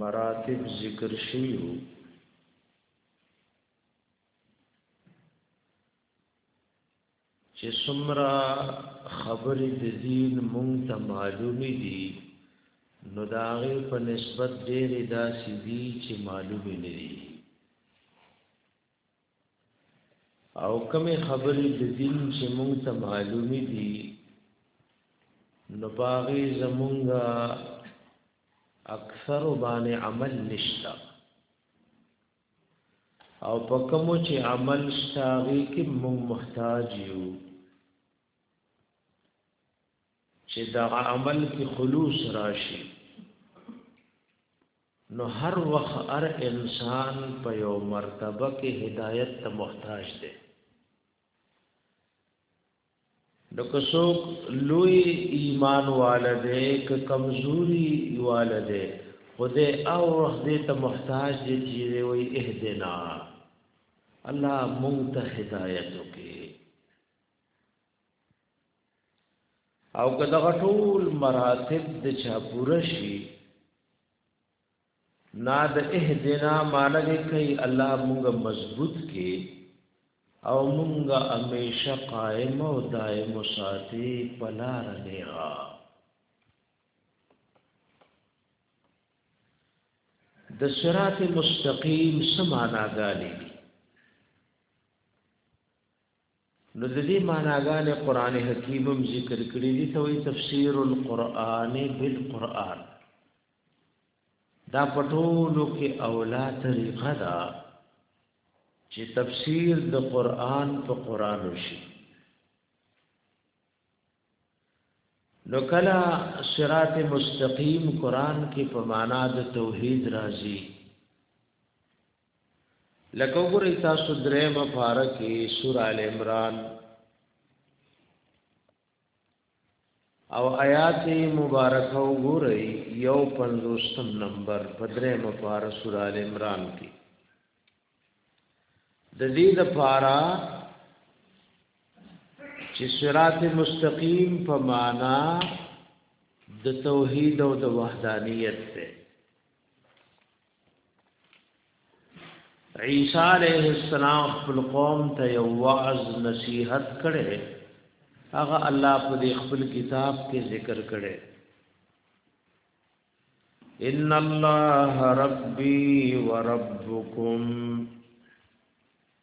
مراتب ذکر شوی وو چې څومره خبرې د دین مونږ ته معلومې دي نو دا غي په نسبت ډېرې داسې دي چې معلومې نه دي او کومې خبرې د دین چې مونږ ته معلومې دي نو باغې زمونږه اکثر باندې عمل نشتا او په کوم چې عمل شتاغي کې مونږ محتاج یو چې دا عمل کې خلوص راشي نو هر وخت هر انسان په یو مرتبه کې هدایت ته محتاج دی نو که څوک لوی ایمان والده که کمزوري والده خدای او روح دې ته محتاج دي چې وي اهدنا الله مونږ ته هدایت وکي او که دغه ټول مراتب د چا پوره شي نا د اهدنا معنی دې کوي الله مونږه مضبوط کې او مونږه همیشه قائم او دائم ساتي پلار نه ها د صراط مستقیم سمانا غالي نو د دې معناګانې قران حکیم هم ذکر کړی دی ته وی تفسیر القرآن بالقرآن دا پټولو کې اولا طریقه دا چې تفسیر د قرآن په قرآن وشي نو کلا صراط مستقیم قرآن کې په معنا د توحید راځي لکه وګورئ تاسو درېمه پاره کې سورہ ال عمران او آیات مبارکه وګورئ یو پنځوستم نمبر په درېمه پاره سورہ ال عمران کې د دې د پاره چې صراط مستقیم په معنا د توحید او د وحدانیت ته عیسی علیه السلام خپل قوم ته یو وعظ نصیحت کړي هغه الله په دې خپل کتاب کې ذکر کړي ان الله ربي وربكم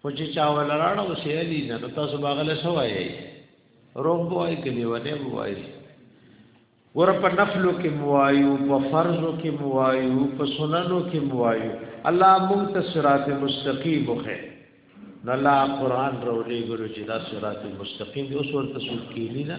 خو چې چا ولراړه او سیالی نه نو تاسو باغله سوایي روغ بوای کلی ونه بوای ور په نفلو کې موایو په فرضو کې موایو په سننو کې موایو الله مونږ ته صراط مستقیم وخه نو الله قران رولې ګورو چې دا صراط مستقیم دی اوس ورته څوک کېلی نه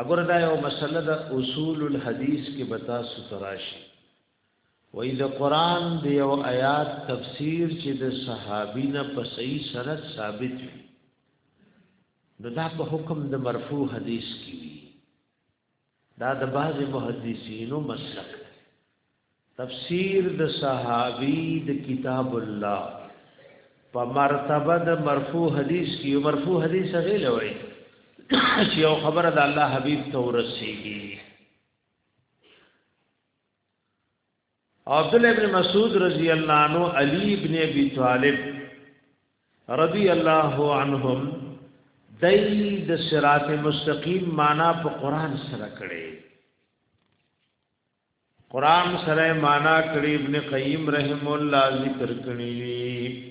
اګور دا یو مسله د اصول الحدیث کې بتا ستراشي وې د قران دی یو آیات تفسیر چې د صحابي نه په صحیح سند ثابت وي نو دا په حکم د مرفوع حدیث کې وي دا د بعض محدثینو مسلک تفسیر د صحابی د کتاب الله په مرتبه د مرفوع حدیث کې مرفوع حدیث غیل وای چې یو خبره د الله حبیب ته ورسیږي عبد الله ابن مسعود رضی الله عنه علی ابن ابي طالب رضی الله عنهم دای د صراط مستقیم معنا په قران سره کړي قران سره معنا کړي ابن قیم رحم الله ذکر کړي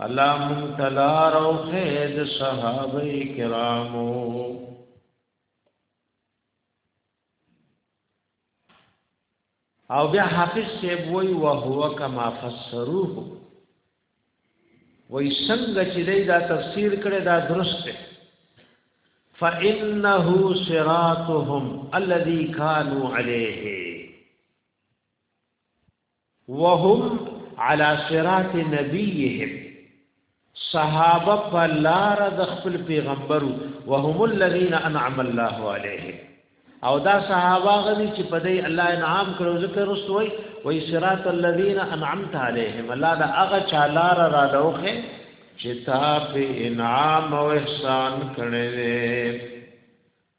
الله مون تلار او خید صحابه کرامو او بیا حافظ سیب وی وهو کما فسروه وی څنګه چې دا تفسیر کړي دا درست دی فانه صراطهم الذي كانوا عليه وهم على صراط نبيهم صحابه په لار د خپل پیغمبر وهم الذين انعم الله عليهم او دا صحابه غدي چې په دې الله انعام کړو ذکر رسوي وي صراط الذين انعمت عليهم الله دا هغه چا لار را دوخه چې تا په انعام او احسان کړې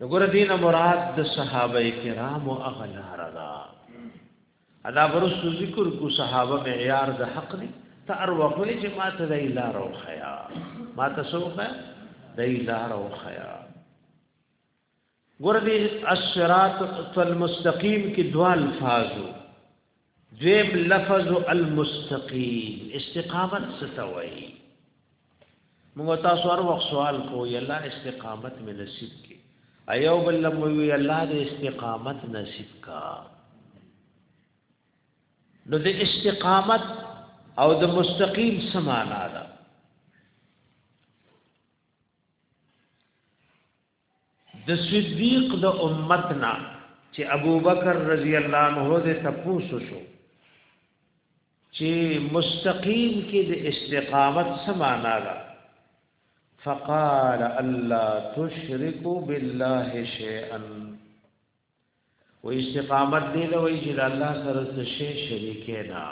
وګوره دین مراد د صحابه کرام او اغلار دا ادا ورسو ذکر کو صحابه معیار د حق دی ته ار وخلې چې ماته د لار او خیا ماته سوخه د لار او خیا ګور دې الصراط المستقیم کې دوا الفاظو دویم لفظ المستقیم استقامت ستوي موږ تاسو هر وخت سوال کو یلا استقامت مې نصیب کې ایو بل مو وی الله دې استقامت نصیب کا نو دې استقامت او د مستقیم سمانا ده د صدیق د امتنا چې ابوبکر رضی الله عنه د تپوسو شو چې مستقیم کې د استقامت سمانا ده فقال الله تشرك بالله شيئا و استقامت دی له وی چې الله سره څه شی شریک نه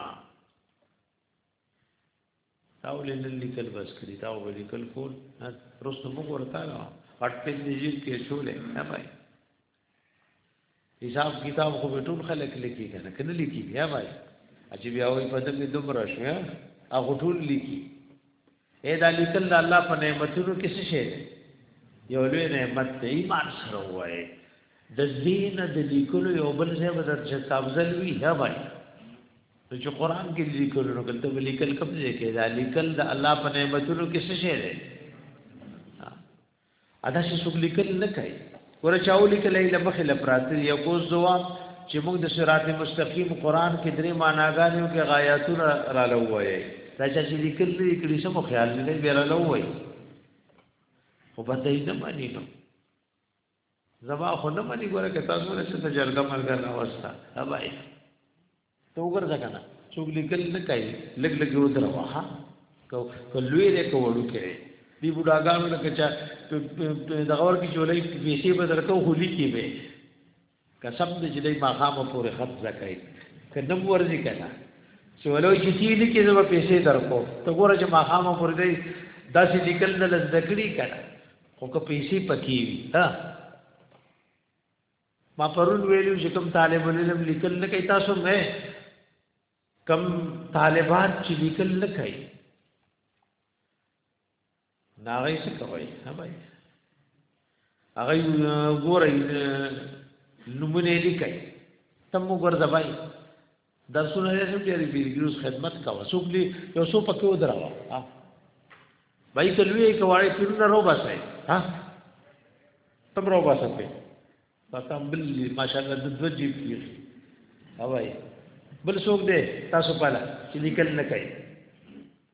دا ولې نن لیکل بس کړی دا ولې لیکل کول رسو موږ ورته نه اټ په دې جیل کې شولې نه بای حساب کتاب خو به ټول خلک لیکي کنه کنه لیکي یا بای عجیب یا وای په دې دومره شو هغه ټول لیکي اې دا لیکل د الله په نعمتونو کې څه شي یو لوی نعمت دی ایمان سره وایي د دین د لیکلو یو بل ځای به درځه تابزل وی یا بای نو چې قران کې لیکل نو کته لیکل کوم ځای کې دا لیکل د الله په نعمتونو کې څه شی دی ادا چې څوک لیکل نه کوي ورچاو لیکل له مخې لپرات یو کو جواب چې موږ د صراط مستقیم قران کې درې معناګانو کې غایاتونه را لوي دا چې لیکل دې کړي سم خیال دې به را لوي خو به دې نه مانی نو زما خو نه مني ګوره که تاسو له څه جرګه مرګه راوستا هبای ته وګرځه کنه څوک لیکل نه کوي لګ لګ یو دروا ها کو لوی دې کو وړو کې دی بډاګانو لکه چا دغه ور کې جولای پیسې به درکو خولي کې به قسم دې چې دې ماقام پورې خط زکای که نم ورځي کنه چې ولو چې تی لیکې زما پیسې درکو ته ګوره چې ماقام پورې دې داسې لیکل نه لزدکړي کنه خو که پیسې پکې وي ها ما پرون ویلو چې کوم طالب العلم لیکل نه کوي تاسو مې کم طالبان چې لیکل نه کوي ناغی څه کوي ها بھائی هغه ګورې نمونه لیکي تم وګور دبای درسونه یې سم پیری ویډیوز خدمت کا وسوب لی یو سو پکې ودراوه ها بای کلوې کوي پیرونه رو باسه ها تم رو باسه په پکم بل ماشاءالله د دوه جیب کې هواي بل څوک دې تاسو پاله چې لیکل نه کوي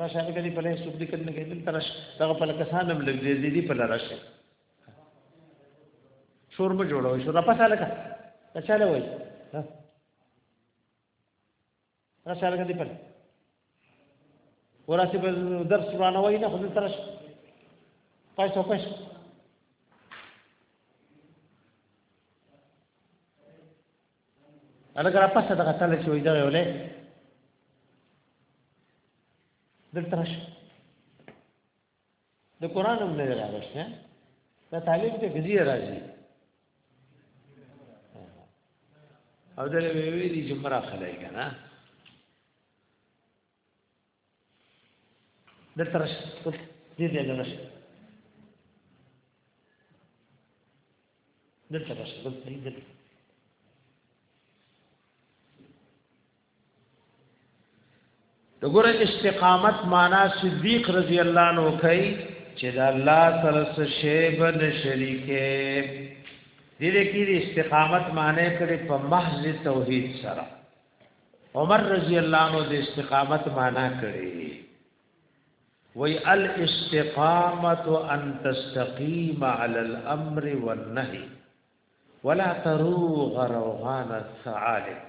را شاګه دې په لې سوق دې کړنه کې دل ترش دا په لکسان هم لګ دې دې په لرش شور مو جوړوي شور په ساله کا چاله وای را شاګه دې په وراسي په درس روانه وای نه خو دې ترش پای څو پښ الګر اپس دغه تل چې وي دغه ولې دلته راشه د قران هم نه راغشته دا طالب ته غزي راځي او دلته ویلي چې مرا خلای کنه د ترش دې دې نه نشي د ترش د دې دې د ګوره استقامت معنا صدیق رضی الله عنه کوي چې د الله سره څه شی بن شریکه دې دې کې استقامت معنی کړي په محض توحید سره عمر رضی الله عنه د استقامت معنا کړي وی الاستقامت ان تستقیم علی الامر والنهی ولا تروغ روغان الثعالب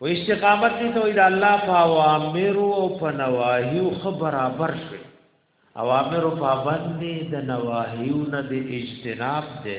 و استقامت دې ته د الله په اوامر او په نواهیو خبرابر شي اوامر پابند دي د نواهیو نه د اجتناب دي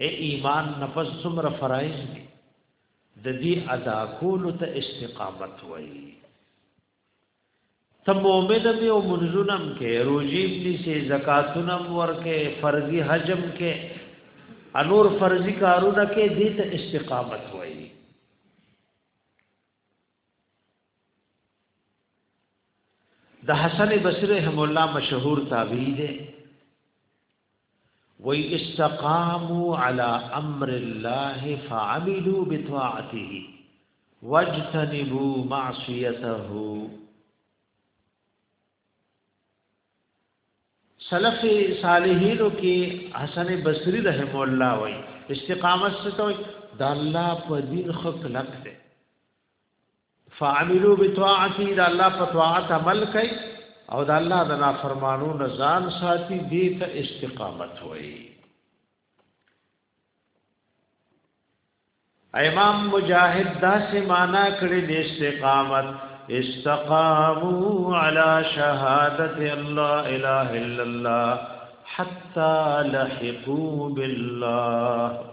اے ایمان نفس سمر فرائض دی د دې ادا کولو ته استقامت وایي ته مؤمن به او منزونم کې روزي دې سي زکاتونم ورکه فرضي حجم کې انور فرضي کارونه کې دې ته استقامت وایي د حسن بصری رحم الله مشهور تابعی دی وی استقاموا على امر الله فعملوا بطاعته واجتنبوا معصيته سلف صالحینو کې حسن بصری رحم الله وای استقامت ستوي د الله په دین خلق ده فعملوا بطاعتي دا الله په طاعت عمل کوي او دا الله د نافرمانو نه ځان ساتي دې ته استقامت وایي امام مجاهد دا سه معنا کړی د استقامت استقاموا على شهادت الله اله الا الله حتى لحقوا بالله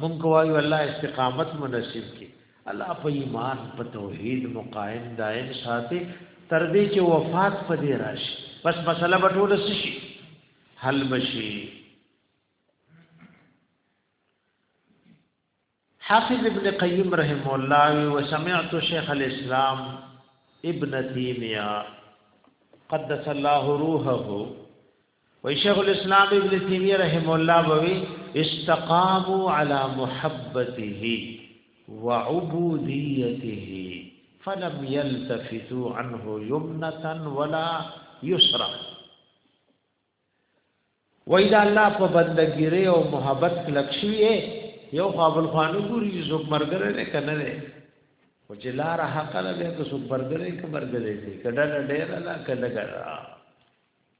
مونږ وایو الله استقامت مو نصیب کړي الله په ایمان په توحید مقایم دائم ساتي تر دې چې وفات په دې راشي بس مسله به ټول شي حل بشي حافظ ابن قیم رحم الله و سمعت شیخ الاسلام ابن تیمیہ قدس الله روحه وی شیخ الاسلام ابن تیمیه رحم الله بوی استقاموا على محبته وعبوديته فلم يلتفتوا عنه يمنة ولا يسرا وإذا الله په بندګيره او محبت کلک شوی یو قابل خوانو ګوري چې څوک مرګره نه کنه نه او چې لار حق نه ده که څوک مرګره کې مرګره دي کډه نه ډېر نه کډه ګرا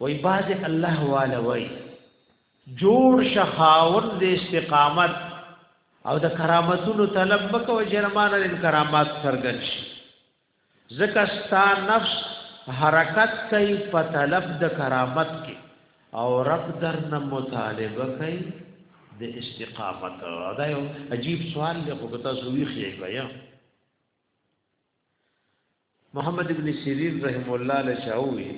وای باز الله والا وای جوړ شخاون د استقامت او د کرامتونو طلب وکاو جرمانه د کرامات سرګن شي زکه ستا نفس حرکت کوي په طلب د کرامت کې او رب درنه مطالبه کوي د استقامت دا یو عجیب سوال دی خو تاسو ویخی بیا محمد ابن سیرین رحم الله له شاوی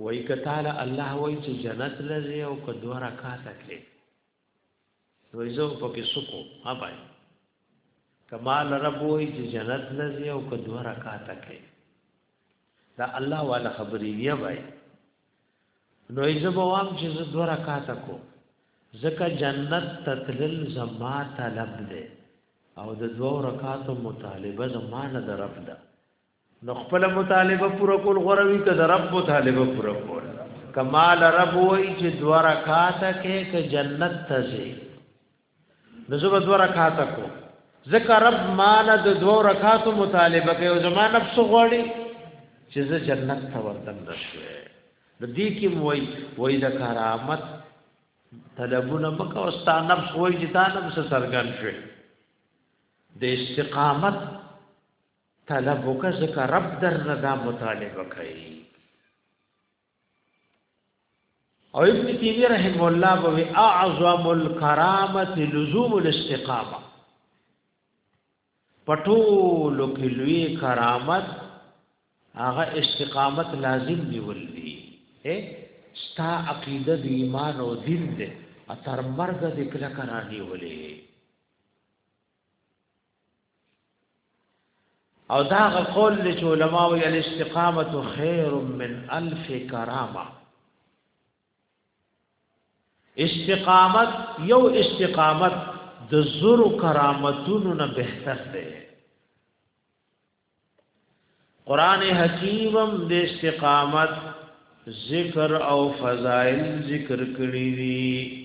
وای کتاله الله وای چې جنت لږه او که دوه رکعات کړي وای زه په کې سکو ها بای کمال رب وای چې جنت لږه او که دوه رکعات کړي دا الله والا خبرې دی بای نو ایزه بوام چې زه دوه رکعات کو زکه جنت تتلل زما طلب ده او د دوه رکعات مطالبه زما نه درف ده نو خپل مطالبه پوره کول غوروي که د رب مطالبه پوره کول کمال رب وای چې دوه رکعات کې ک جنت ته ځي نو زه به دوه رکعاته کو ځکه رب ما نه د دوه رکعاتو مطالبه کوي او زما نفس غواړي چې زه جنت ته وردن نشوي د دې کې موي وای د کرامت طلبونه مکه او ستا نفس وای چې تا نفس سرګن شوي د استقامت طلب وکړه ځکه رب در نه دا مطالبه کوي او ابن تیمیه رحم الله بوي اعظم الکرامت لزوم الاستقامه پټول کې لوی کرامت هغه استقامت لازم دی ولدي اے ستا عقیده د ایمان او دین دې اتر مرګ دې کله کرانی ولې او دا قول چې علما وی الاستقامت خیر من الف کرامه استقامت یو استقامت د زور کرامتونو نه بهتر دی قران حکیمم د استقامت ذکر او فضائل ذکر کړی دي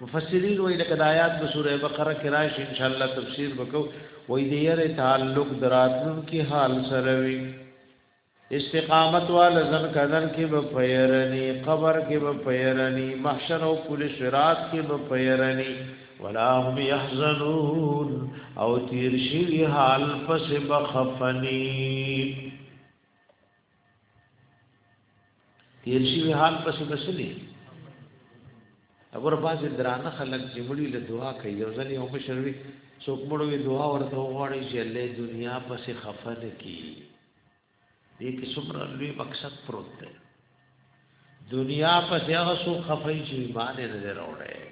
مفسرین وایي لکه د آیات په سوره بقره کې راشي ان شاء الله تفسیر وکړو وایي د یره تعلق دراتلون کې حال سره وي استقامت وال زن کدن کې به پیرني قبر کې به پیرني محشر او کل صراط کې به پیرني ولا هم يحزنون او تیر شي حال پس بخفني تیر شي حال پسې بسلې اگر باز درانه خلک چې مړي له دعا کوي یو ځل یو مشروي څوک مړوي دعا ورته وغواړي چې الله دنیا پسې خفه نه کی دې کې څومره لوی مقصد پروت دی دنیا پسې هغه څو خفه چې ایمان نه لري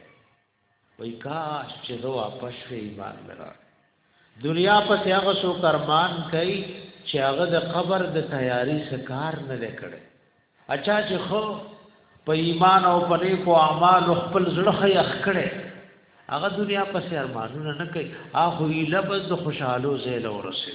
وای کاش چې زه واپس شوې ایمان مې راړ دنیا پسې هغه سو کرمان کوي چې هغه د قبر د تیاری سکار نه لکړي اچھا چې خو په ایمان او په نیکو اعمال خپل زړه یې اخکړي هغه دنیا پسې ارمانونه نه کوي هغه ایله بس د خوشحالو زیله ورسي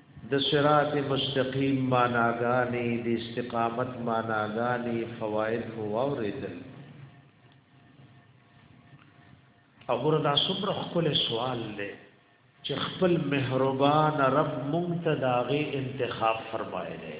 د صراط مستقیم معناګانې، د استقامت معناګانې، فواید مو واورېدل. او ګوره دا څومره ښکلی سوال دی چې خپل مهربان رب مونږ ته د هغې انتخاب فرمایلی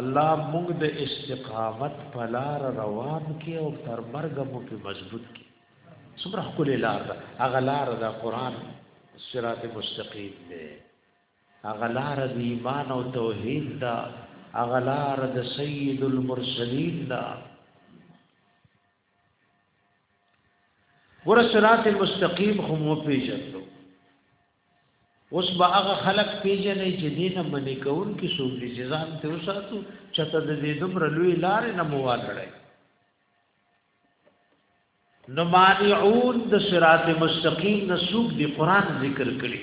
الله موږ د استقامت په لار روان کې او تر مرګ مو په مضبوط کې څومره خپل لار ده هغه لار ده قران صراط مستقیم ده هغه لار د ایمان او توحید ده هغه لار د سید المرسلین ده ور صراط مستقیم هم پیژندو اوس به هغه خلک پیژنې چې دین منې کون کې څوک دي چې ځان ته وساتو چې ته د دې دومره لوی لار نه موالړې نو مانعون د صراط مستقیم نه څوک دي قران ذکر کړي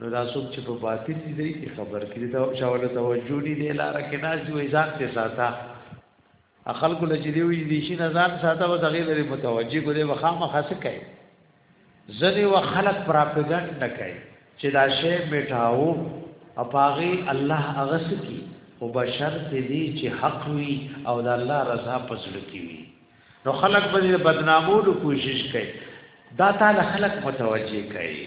نو دا څوک چې په باطل دي دی کی خبر کړي دا چاوله توجه نه دی لار کې ناز دی وې ځان ته ساته خلکو له جدي وې دي شي نه ځان ساته و دغه لري متوجه ګوري وخامه خاصه کوي ځنې و خلق پراپګند نه کوي چې دا شی میټاو اپاغي الله اغس کی او بشر ته دي چې حق وي او د الله رضا پسړ کی وي نو خلق به بدنامولو کوشش کوي دا تعالی خلق متوجه کوي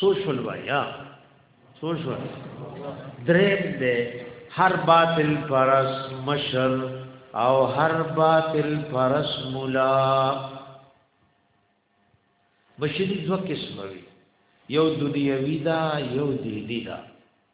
سوشل وایا سوشل دریم دې هر باطل پرس مشر او هر باطل پرس مولا بشری دو قسم وی یو دنیوی دا یو دینی دا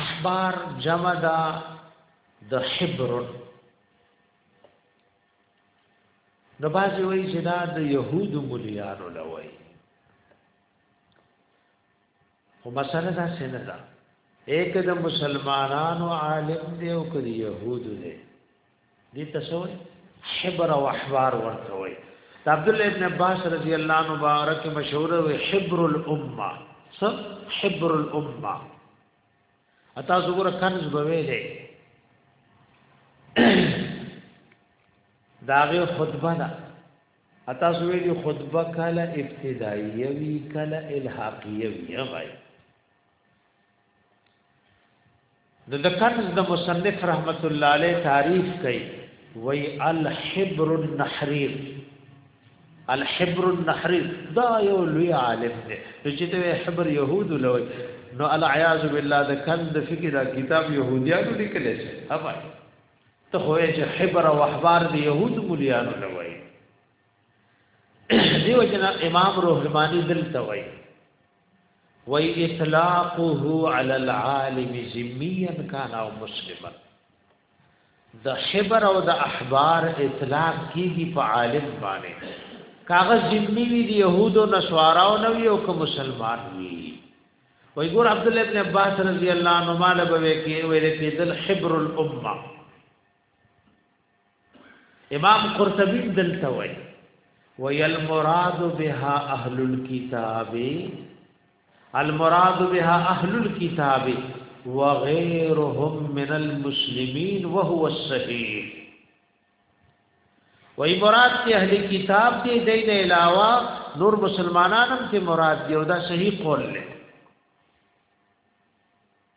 احبار جمع دا د حبر نو بازی وای چې دا د يهود مليانو لوي خو مسله دا څنګه ده یک د مسلمانانو عالم دی او کړي يهود دی دې تاسو حبر او احبار ورته وي د عبد الله ابن عباس رضی الله عنه مبارک مشهور وي حبر الامه س حبر الامه اتا زګور کنز بوي دي داغه خطبه ده اتا سوې دي خطبه کله ابتدایي وی کله الحاقیه وی وای د دکنز د مصنف رحمت الله علیه تعریف کوي وی الحبر النحریر الحبر النحریر دا یو لوی عالم دی چې ته حبر يهود لوي نو العیاذ بالله د کند فکر دا کتاب يهوديانو لیکل شي هبا ته خو یې حبر او احبار د يهود مليانو لوي دیو جنا امام روحمانی دلته وایي وی اطلاقه علی العالم ذمیا کان او مسلما د حبر او د احبار اطلاق کیږي په عالم باندې کاغذ ذمی وی دی يهودو نصاراو نو یو که مسلمان وی وی ګور عبد الله ابن عباس رضی الله عنه مال به کې ویل کې دل حبر الامه امام قرطبی دلته وای ویل مراد بها اهل الكتاب المراد بها اهل الكتاب وغيرهم من المسلمين وهو الصحيح وای مراد ته اهل کتاب دی دین علاوه نور مسلمانانم ته مراد دی او دا صحیح قول دی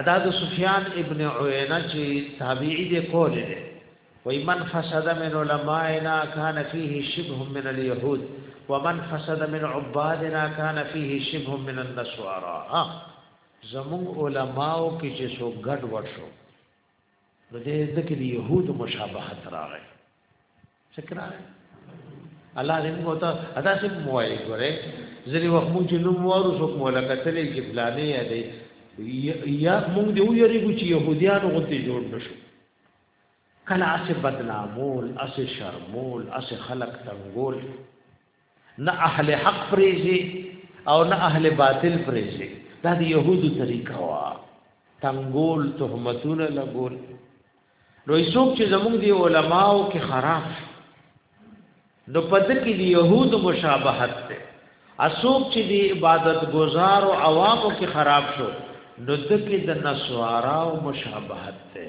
ادا د سفیان ابن عینه چې تابعی دی کول دی وای من فسد من علماءنا کان فيه شبه من اليهود ومن فسد من عبادنا کان فيه شبه من النصارى ها زمون علماو کې چې سو ګډ وډ شو نو دې ځکه د يهود مشابهت راغی شکرانه الله دې موږ ته ادا سي موایي ګوره ځلې وخت موږ چې نوم وارو څوک مولا کتلې چې فلانه یا دی یا موږ دې ویریږو چې يهوديان غوته جوړ نشو کله اسه بدنامول اسه شرمول اسه خلق تنګول نه اهل حق پریږي او نه اهل باطل پریږي دا د يهودو طریقه وا تنګول تهمتونه لګول نو ایسوک چې زمونږ دی علماو کې خراب نو پد کې دی يهود مشابهت ده اسوک چې دی عبادت گزار او عوامو کې خراب شو نو دکې د نسوارا او مشابهت ده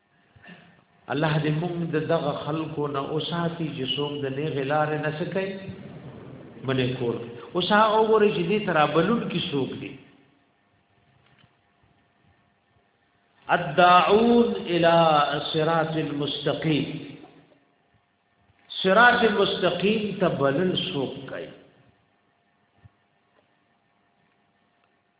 الله دې موږ د دغه خلکو نه اوساتي چې څوک د نه غلار نه سکي بلې کور اوس هغه وګوري چې دې ترا بلون کې څوک دي الداعون الى صراط المستقيم صراط المستقيم تبلل څوک کوي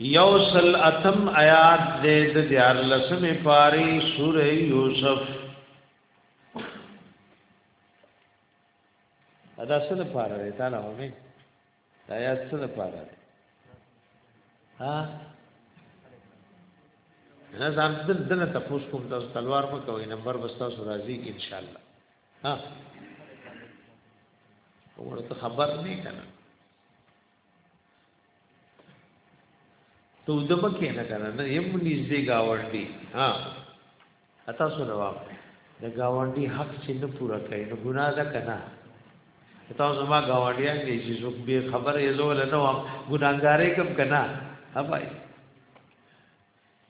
یوصل اتم آیات دے د دیار لسم پاری سور یوسف ادا سن پارا رہتا لہو میں دا یا څه ده پاره ها نه ځان دل دنه تاسو کوم تاسو تلوار مو کوي نمبر بس تاسو راځي ان شاء الله ها ورته خبر نه کنه تو دمکه نه کنه نه يم نږدې گاونډي ها اتا سو جواب د گاونډي حق چې نه پورا کوي نو ګناه ده کنه اتا سو ما گاونډیان دي چې زوب به خبر یې زول نه وام ګناګارې کم کنه هبای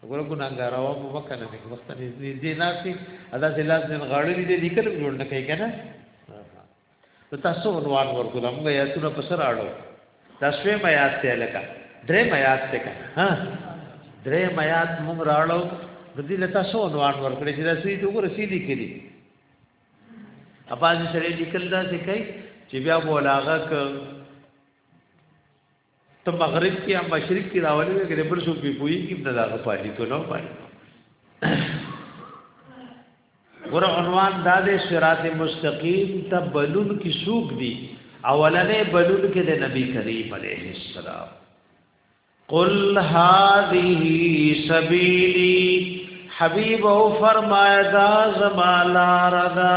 وګوره ګناګار او مو وکنه دې وخت نه دې ناسي ادا چې لاس دې غړلې دې لیکل جوړ نه کوي کنه نو تاسو عنوان ورکول موږ آیاتونه په سر اړو دا شوی میات ته لکه درې میات ته کنه ها درې میات موږ راړو د دې لته سو عنوان ورکړي چې دا سې ته وګوره سې لیکلي اپاز سره لیکل دا څه کوي چې بیا بولاغه ک ته مغرب کې یا مشرق کې راولې وې کې بل څوک په پوي کې نه دا غپالي ته نو باندې ګور عنوان دا دې صراط مستقیم ته بلون کې سوق دي اولنې بلون کې د نبی کریم علیه السلام قل هذه سبیلی حبیب او فرمایا دا زمالا رضا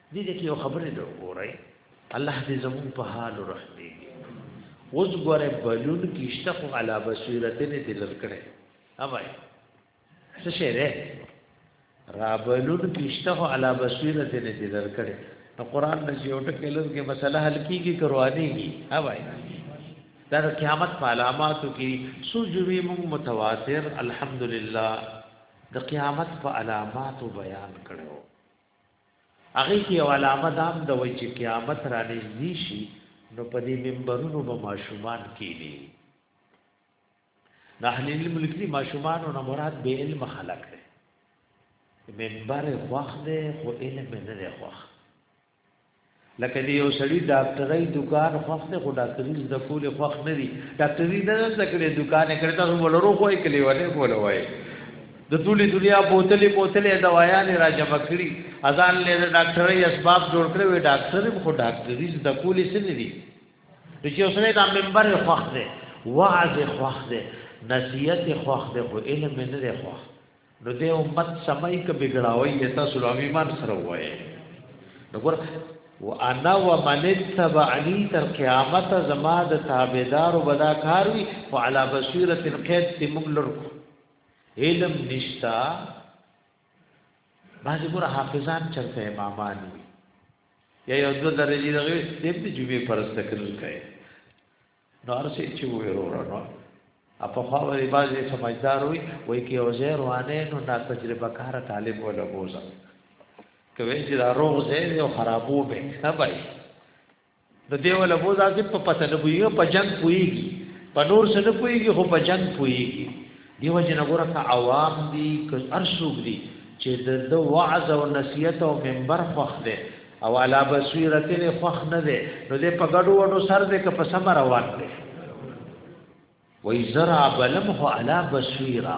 دې دې کې یو خبره ده وګورئ الله دې زمون په حال رحمېږي اوس ګوره بلون کیشته خو علا بصیرتنه دلر کړي اوای څه شه ده را بلون کیشته خو علا بصیرتنه دلر کړي نو قران نه یو ټکی لږ کې مسله حل کیږي کروانېږي اوای دا قیامت په علاماتو کې سوجوي موږ متواتر الحمدلله د قیامت په علاماتو بیان کړو هغې کې یو علامه دام د وای چې قیامت را نږدې شي نو په دې منبرونو به ماشومان کینی د اهل علم لیکلي ماشومان او مراد به علم خلق دی منبر وخت دی خو علم نه دی وخت لکه دی یو سړی ډاکټرۍ دکان خوښ دی خو ډاکټري زده کول خوښ نه دي ډاکټري نه زده کړې دکان یې کړی تاسو ولرو خو یې کلی ونه کول وای د ټولې دنیا بوتلې بوتلې دوايانې را جمع کړي اذان له ډاکټرۍ اسباب جوړ کړي وي ډاکټر خو ډاکټري زده کول یې نه دي چې اوسره دا منبر خوښ دی وعظ خوښ دی نصیحت خوښ دی خو علم نه دی خوښ نو دې امت سمای ک بګړاوی یې تاسو له ایمان سره وایې نو ګور وانا ومن تبعنی تر قیامت زما د تابعدار وبدا کاروي وعلى بصیرت قید تی موږ لرکو علم نشتا بعضی ګور حافظان چرته امامان وي یا یو دو درجه دغه دې په جمعې پرسته کړل کوي نو ارسي چې وروره نو په خو به بعضي سمجدار وي وای کې او زه روانه نو نا تجربه کار طالب ولا بوزا کوي چې دا روغ زه یو خرابو به نه پای د دې ولا بوزا چې په پته نه وي په جنگ پويږي په نور څه نه پويږي خو په جنگ پويږي دیو جن ګوره که عوام دی که ارسوګ دی چې د د وعظ او نصیحت او منبر خوخ دی او علا بصیرت نه خوخ نه دی نو دې په ګډو وډو سر دې که په سم روان دی وای زرع بلم هو علا بصیرا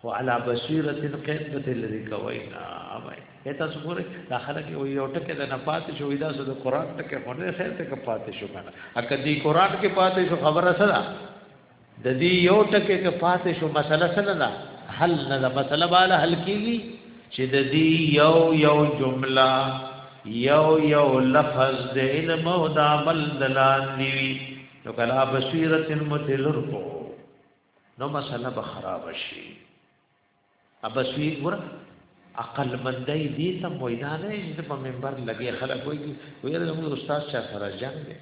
خو علا بصیرت قید په تل دی کوي نه اوای اته څوره دا خلک یو یو ټکه د نه پات شو دا سو د قران ټکه خو نه خیر ته کې پات شو کنه اکه دی قران کې پات شو خبره سره د دې یو ټکه کې پات شو مسله سره نه حل نه دا مسله بالا حل کیږي چې د دې یو یو جمله یو یو لفظ د علم او د عمل دلان دی نو کلا بصیرت متلر کو نو مسله به خراب شي ابس وی ور عقل مندای دې ته میدان یې په منبر لګي خلک وایي ویل موږ استاد چا سره جنگ دی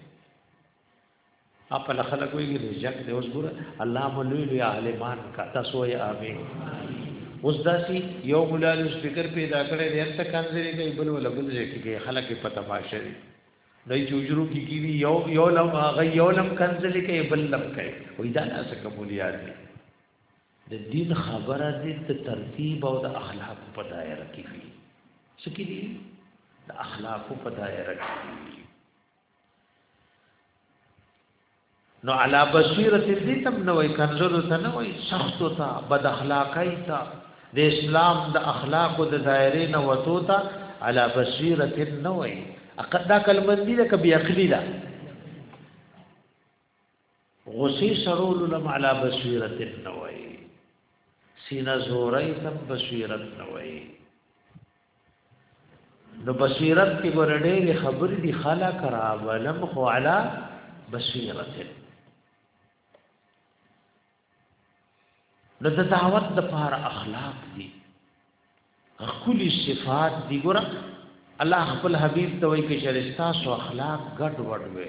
خپل خلک وایي دې جنگ دې اوس ګور الله مولوی لوی عالمان کا تاسو یې امين اوس داسي یو مولال سپیکر پیدا کړي دې ته کنځري کوي بل ول بل ځای کې خلک په تماشه دي دای چې اجرو کې کی وی یو یو لم هغه یو لم کنزل کې بل لم کوي وای دا نه څه قبولیات دي د دین خبره دې ته ترتیب او د اخلاق په دایره کې وی سکی دي د اخلاق په دایره کې نو علا بصیرت دې تم نه وای کنزلو ته نه وای سخت ته بد اخلاقی ته د اسلام د اخلاق او د دایره نه وته ته علا بصیرت نه وای اقدا کلمه دې ده کبي عقلی ده غسی سرول لم علا بصیرت نه وای سینه زورای تم بصیرت نه وای نو بصیرت کې ګورډې خبر دي خلق را ولم خو علا بصیرت نو د دعوت د پار اخلاق دي خپل صفات دي ګور الله خپل حبيب ته وایي چې شرستا سو اخلاق ګډ وډ وي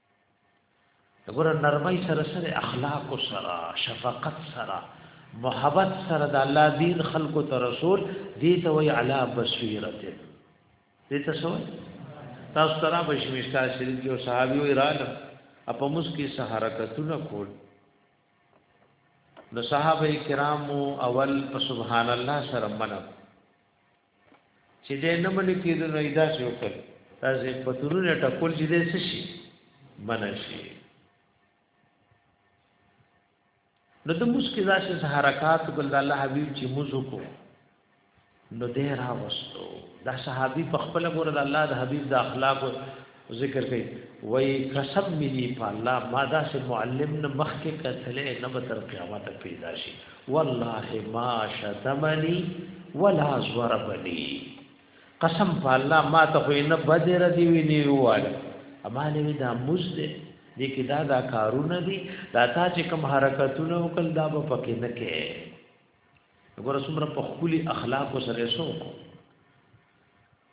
ګوره نرمۍ سره سره اخلاق سره شفقت سره محبت سره د الله دین خلق ته رسول دې ته وی علا بصیرت دې ته سو تاسو ترا بشمیشتا شریف یو صحابي وی رااله اپا مسکی سه حرکتونه کول نو صحابه کرامو اول په سبحان الله سره منه چې دې نه منې کېدو نو ایدا شي وکړ تاسو په تورونه ټکول چې دې څه شي منشي نو د مسکی داسې حرکات ګل الله حبیب چې موزو کو نو دې را وستو دا صحابي په خپل ګور د الله د حبیب د اخلاق ذکر کوي وای قسم مې دی په الله ما دا سه معلم نه مخ کې کتلې نه به تر قیامت پیدا شي والله ما شتمني ولا ضربني قسم په الله ما ته خو نه بدر دی وی نه واله اما نه دا مزد دې کې دا دا کارونه دي دا تا چې کوم حرکتونه وکړ دا به پکې نه کې وګوره څومره په خولي اخلاق سره سوکو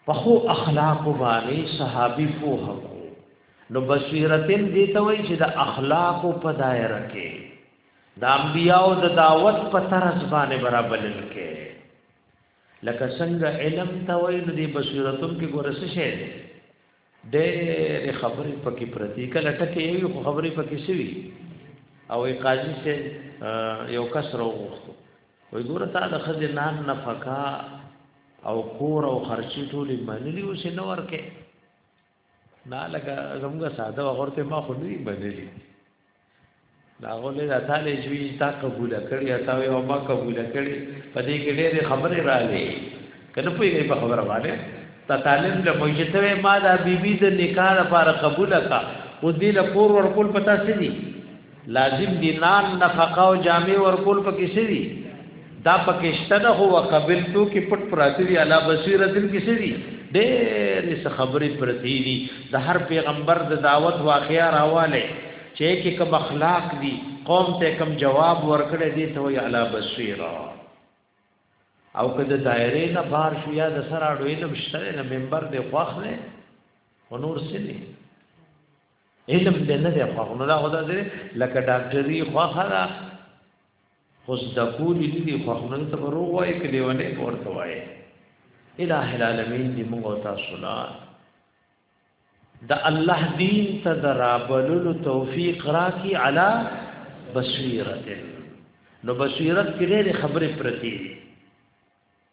په خو اخلاق باندې صحابي فوه کو نو بصیرتن دي ته وای چې د اخلاق په دایره کې د انبیاو د دعوت په طرز باندې برابر لکه لکه څنګه علم ته وای نو دي بصیرتن کې ګورس شي ډېر خبرې پکې پرتی کله ټکه یو خبرې پکې شوی او قاضي سے یو کس راوغوښتو وای ګوره تا د خځې نان نفقه او کور او خرچي ټولې منلي اوس نه ورکې نه لګه زموږ ساده وغورته ما خو نه منلي دا غولې د تعالی جوی تا قبول کړی تا یو ما قبول کړی په دې کې ډېرې خبرې را لې کنه پوهیږي په خبره باندې تا طالب له موجته ما دا بیبي د نکاح لپاره قبول کا او دې له کور ورکول پتا سړي لازم دي نان نفقه او جامع ورکول پکې څه دي دا پکې شته نه هو قبل تو کې پټ پراتی دي علا بصیرت کې څه دي ډېر څه خبرې پرتی دي د هر پیغمبر د دعوت واقعیا راواله چې کې کوم اخلاق دي قوم ته کوم جواب ورکړې دي ته وی علا بصیرا او که د دایره نه بار شو یا د سره اړوي نه مشتره نه ممبر دی خوښ نه ونور سلی علم دې نه دی خوښ نو دا خدا دې لکه ډاکټري خوښه ده خو د کولی نه دی خوښ نو ته ورو وای کې دی ونه ورته وای الہ العالمین دې موږ او تاسو لا د الله دین ته درابلل توفیق راکی علی بصیرت نو بصیرت کې لري خبره پرتی دي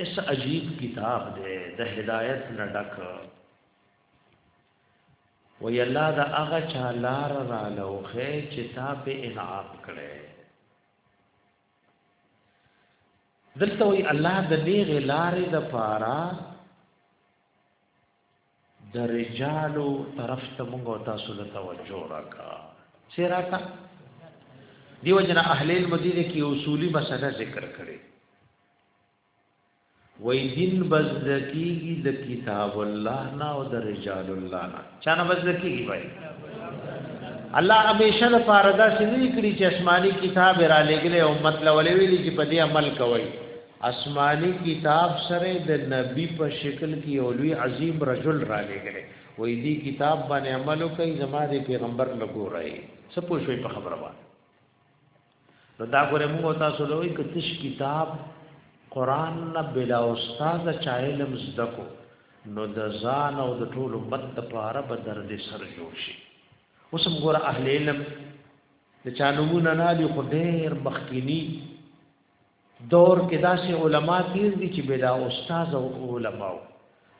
اس عجیب کتاب دی د هدایت نه ډک وی الله دا هغه چا لار را لوخه چې تا په انعام کړي دلته وی الله د دې غلارې د پاره د رجالو طرف ته موږ او تاسو له توجه راکا چې راکا دیو جن اهل المدینه کې اصولی مسله ذکر کړي وای دین بزدکیږي د کتاب الله نه او د رجال الله نه چا نه بزدکیږي وای الله همیشه د پاره دا سړي کړی چې آسماني کتاب را لګلې او مطلب ولې ویلي چې په دې عمل کوي اسمانی کتاب سره د نبی په شکل کی یو لوی عظیم رجل رالیږلی وای دی کتاب باندې عمل وکړي زما د پیغمبر لګورای څه پوښوي په خبره باندې نو دا ګوره موږ تاسو لوي کتش کتاب قران نه بلا استاد چا علم زده کو نو د ځان او د ټول امت لپاره به درد سر جوړ شي اوس موږ ګوره اهل علم د چا نمونه نه دي خو ډېر مخکینی دور کې داسې علما تیر دي چې بلا استاد او علما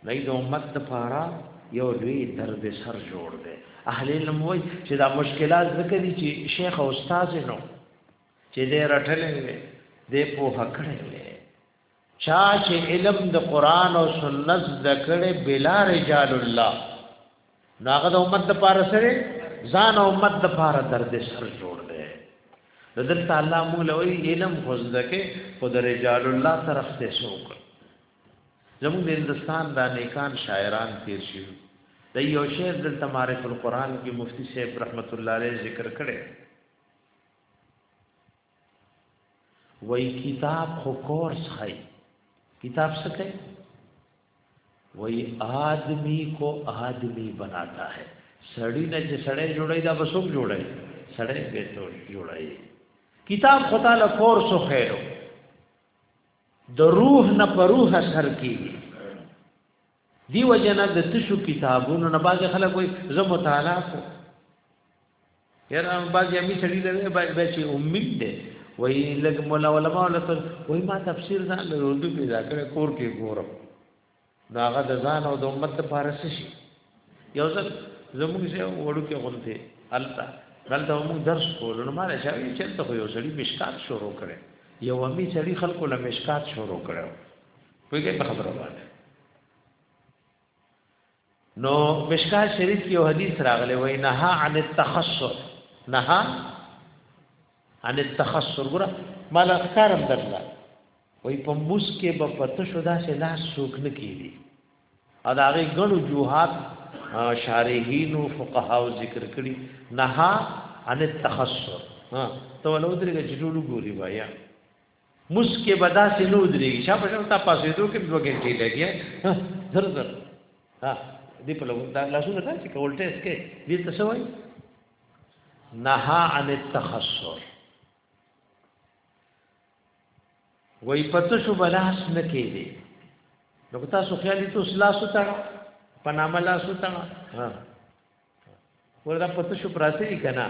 نه د امت لپاره یو لوی درد سر جوړ دی اهل علم وای چې دا مشکلات ذکر دي چې شیخ او استاد نو چې دې رټلې دې په هکړې چا چې علم د قران او سنت ذکر بلا رجال الله نو هغه د امت د پاره سره ځان او امت د پاره درد سر جوړ دی نو دلته الله موږ له وی علم خوځنده کې خو د رجال الله طرف ته سوق زموږ د هندستان د نیکان شاعران تیر شي د یو شعر دلته معرف القرآن کې مفتی صاحب رحمت الله علیه ذکر کړي وای کتاب خو کورس خای کتاب څه کوي وای آدمی کو آدمی بناتا ہے سړی نه چې سړی جوړای دا بسوک جوړای سړی به تو جوړای کتاب خدا له کورس خیرو د روح نه پر روح اثر کیږي دی وجنه د تشو کتابونو نه بعض خلک وي زه مطالعه کو یاره بعض یمي سړي دی به چې امید دی وای لګ مولا علماء لته وای ما تفسیر ځان له اردو پیدا کړ کور کې ګورم دا هغه د ځان او د امت لپاره شي یو ځل زموږ سره وړو کې غونته التا دلته موږ درس کولو نو ما نه شاوې چې ته یو سړي مشکات شروع کړي یو امي سړي خلکو له مشکات شروع کړو پوهیږئ په خبره باندې نو مشکا شریف کې یو حدیث راغلی وای نه عن التخسر نه عن التخسر ګره مال اختارم درلا وای په موس کې په پته شو دا چې لا سوک نه کیدی او دا غي غنو جوهات شارحین او فقها او ذکر کړي نه عن التخسر ها ته ولودري چې ټول ګوري وایا مسکه به داسې نه ودرېږي شابه شابه تا پاسېدو کې دوه ګنټې لګي زر زر ها دې په لګون دا لاسونه داسې کول ټیس کې دې ته څه وایي نها عن التخسر وای پته شو بلاس نه کې دې نو تاسو خیالي ته سلاسو ته پنامه لاسو ته ها وردا پته شو پراته دي کنه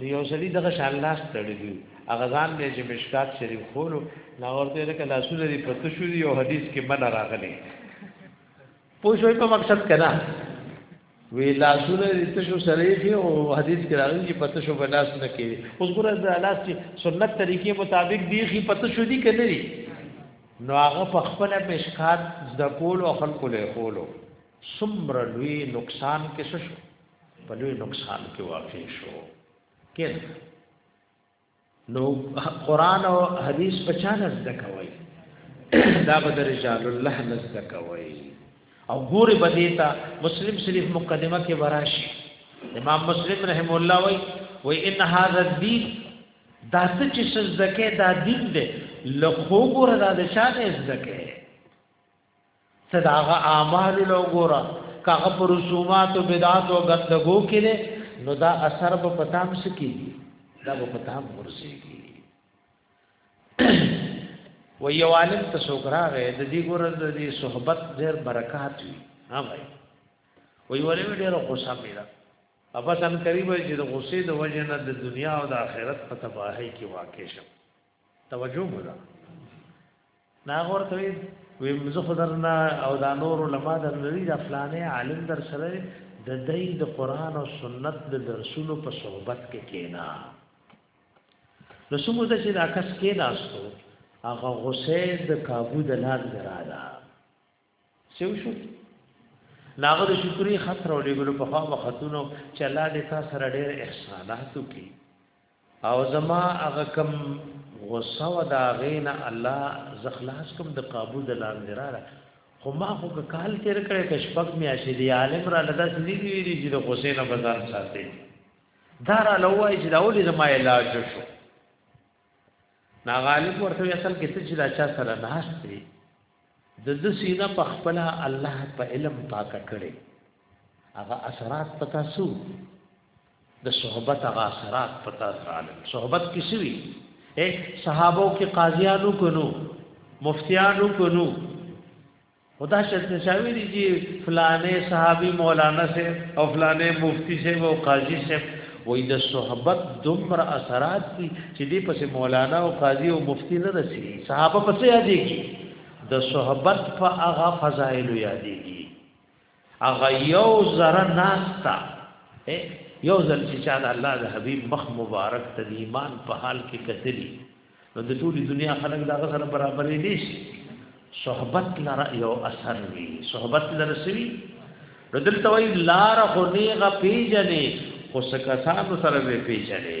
یو سړي دغه شان لاس تړلی هغه ځان دې چې مشکات شریف خولو نا ورته لکه لاسونه دې پته شو دی او حدیث کې من راغلی پوښوي په مقصد کنا وی لاسونه دې ته شو سریخي او حدیث کې راغلی چې پته شو بلاس نه کې اوس ګره د لاس چې سنت طریقې مطابق دی خي پته شو دی کنه دی نو هغه په خپل مشکات د کول او خلکو له خولو سمر لوی نقصان کې څه شو په لوی نقصان کې واقع شو کین نو قران او حدیث په چا نزد کوي دا به رجال الله نزد کوي او ګور بدیتا مسلم شریف مقدمه کې وراشي امام مسلم رحم الله وای وای ان هاذ الدین دا څه چې سزدکه دا دین دی لخوا ګور دا د شان سزدکه ته دا هغه اعمال له ګوره کغه پر رسومات او بدعات او غندګو کړي نو دا اثر په پتام سکی دا په پتام ورسیږي و یو عالم ته سوګرا غې د دې ګوره د دې صحبت ډېر برکات وي ها بھائی و یو ولې ډېر غوسه میرا ابا تن قریب چې د غصې د وجه نه د دنیا او د آخرت په تباہی کې واقع شوه توجه مو ده نا ورته وي ویم زه خدرنا او دا نور علما د نړۍ د فلانه عالم در سره د دای د قران او سنت د درسونو په صحبت کې کینا نو څنګه د چې دا کس کې ناستو هغه غصه د کابو د لاندې رااله څه شو ناغه د شکرې خط را لګلو په خوا وختونو چې الله دې تاسو سره ډېر احسانات وکړي او زما هغه کم غصه و دا غینا الله زخلاص کوم د قابو د لاندراره خو ما خو کال تیر کړي کشپک می اشي دی عالم را لدا سړي دی ویری چې د غصه نه بازار ساتي دارا لوای چې دا ولې زما علاج شو نا غالب ورته اصل کې ته چې دا چا سره ناشت دی د د سینه په خپل الله په علم پاک کړي هغه اثرات پتا سو د صحبت هغه اثرات پتا سره صحبت کسی وی اے صحابو کې قاضیانو کونو مفتیانو کونو خدا شرط نشاوی دی جی فلانه صحابی مولانا سے او فلانه مفتی سے او قاضی سے وای د صحبت دمر اثرات دي چې دی پس مولانا او قاضی او مفتی نه رسی صحابه پس یادېږي د صحبت په هغه فضایل یادېږي هغه یو زره ناستا یو ځل چې چا د الله د حبیب مخ مبارک ته د ایمان په حال کې کتلی نو د ټولي دنیا خلک دا سره برابرې دي شي صحبت لره یو اثر وي صحبت لره سوي نو دلته وی لار خو نیغه پیجنې خو سکسانو سره به پیجنې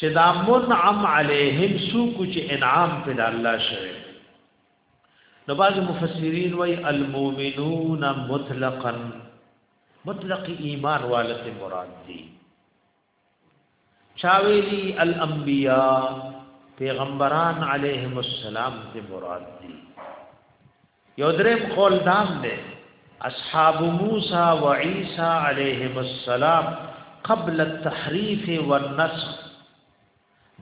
چې دا منعم علیهم سوق چې انعام په الله شوی نو بعض مفسرین وای المؤمنون مطلقا مطلق ایمان والت مراد دی چاویلی الانبیاء پیغمبران علیهم السلام ته مراد دی یو دریم قول دام دی اصحاب موسی و عیسی علیهم السلام قبل التحریف والنسخ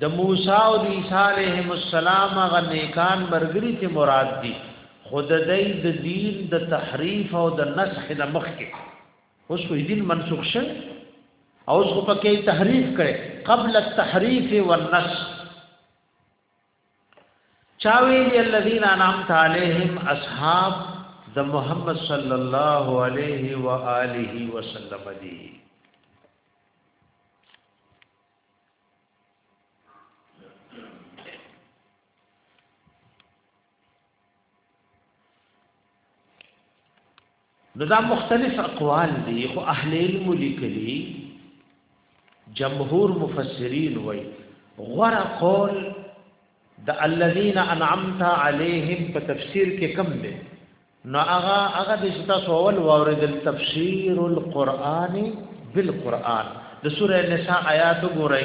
د موسی او د عیسی علیهم السلام غ نیکان مرګری ته مراد دي خود دای د دین د تحریف او د نسخ د مخ کې اوس وی دین منسوخ شه او اوس په کې تحریف کړي قبل التحریف والنسخ چا ویلی الذین انعمت علیهم اصحاب د محمد صلی الله علیه و آله وسلم دی نو دا مختلف اقوال دي خو اهل علم لیکلي جمهور مفسرین وای غره قول د الذين انعمت عليهم په تفسیر کې کم دی نو هغه هغه د تاسو اول واوریدل تفسیر القرآن بالقرآن د سوره النساء آیات ګورئ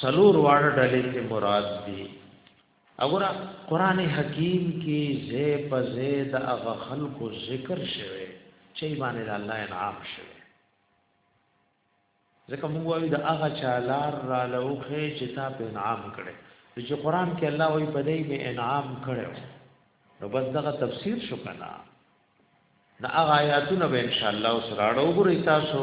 سلور واړه ډلې ته مراد دي وګوره قران حکیم کې زه په زه د هغه خلکو ذکر شوی چې باندې د الله انعام شوی ځکه موږ وایو د هغه چالار را لوخه چې تا په انعام کړي چې قران کې الله وایي په دې به انعام کړو نو بس دغه تفسیر شو کنه دا هغه آیاتونه به ان شاء الله سره راوړو ګورئ تاسو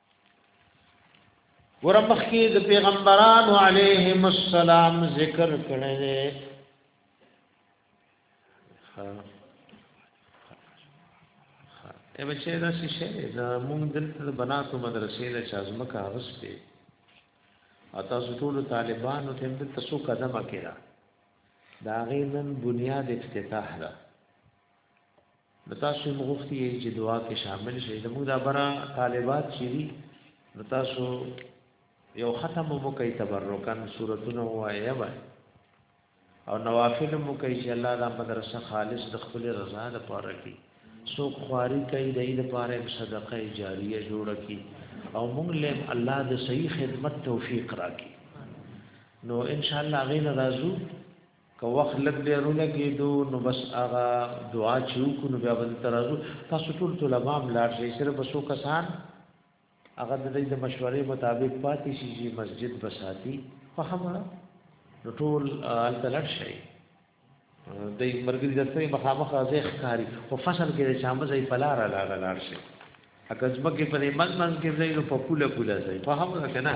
ورمخکې د پیغمبرانو علیهم السلام ذکر کړی دی ته بچی دا څه شی دا مونږ دلته د بناتو مدرسې د چازمه کاغذ دی او تاسو ټول طالبانو ته دلته څو قدمه کړه دا غینن بنیاد افتتاح ده نو تاسو موږ غوښتي چې دعا کې شامل شئ زموږ دا برا طالبات چې دي نو تاسو یو ختم مو کوي تبرکان صورتونه وایي وایي او نوافل مو کوي چې الله دا مدرسه خالص د خپل رضا لپاره کوي سو خواري کوي د دې لپاره صدقه جاریه جوړ کی او موږ له الله د صحیح خدمت توفیق راکړي نو ان شاء الله غیر راځو که وخت لګ ډیر لګې دو نو بس هغه دعا چې وکړو نو بیا به ترازو تاسو ټول طلبه هم لاړ شئ صرف بسو کسان هغه د دې د مشورې مطابق پاتې شي چې مسجد بساتی فهمه نو ټول التلړ شي د مرګري دسته مخامخ ازه ښکاری او فصل کې د شامه ځای پلار لاړ لاړ شي اګه ځمکه په منځ منځ کې ځای نو په کوله کوله ځای فهمه کنه